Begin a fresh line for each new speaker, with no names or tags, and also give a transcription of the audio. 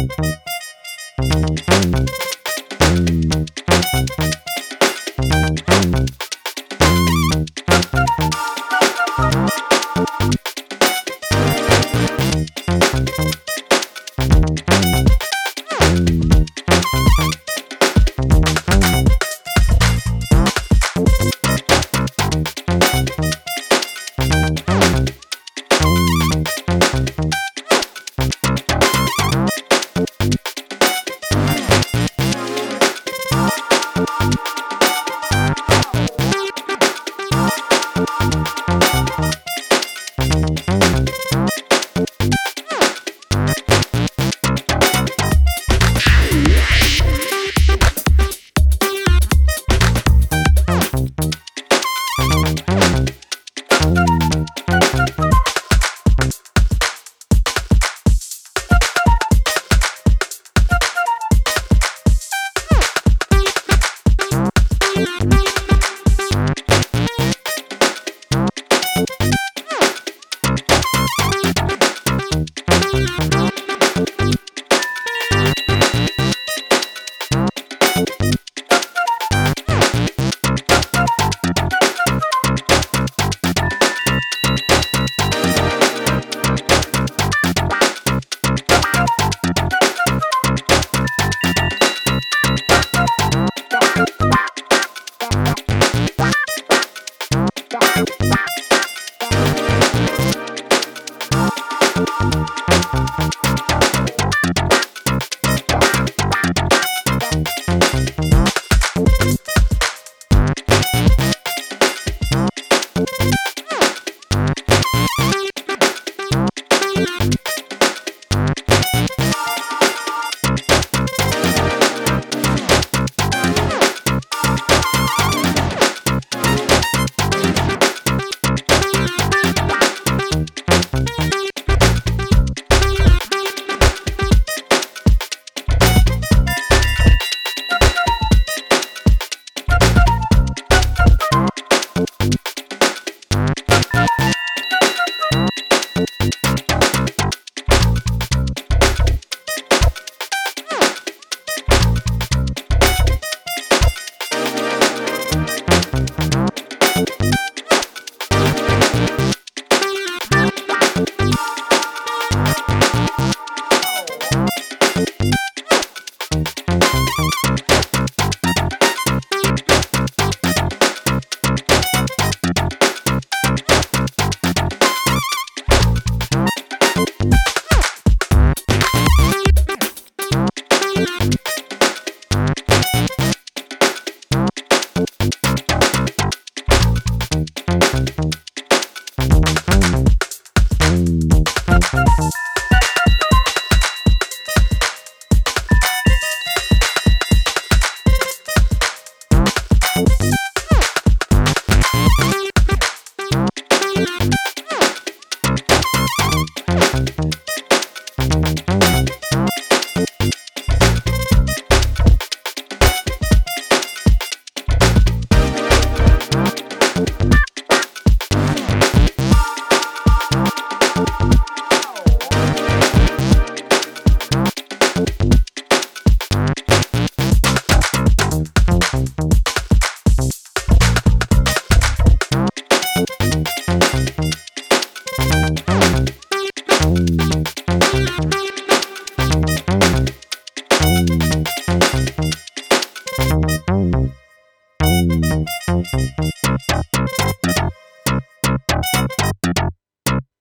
Música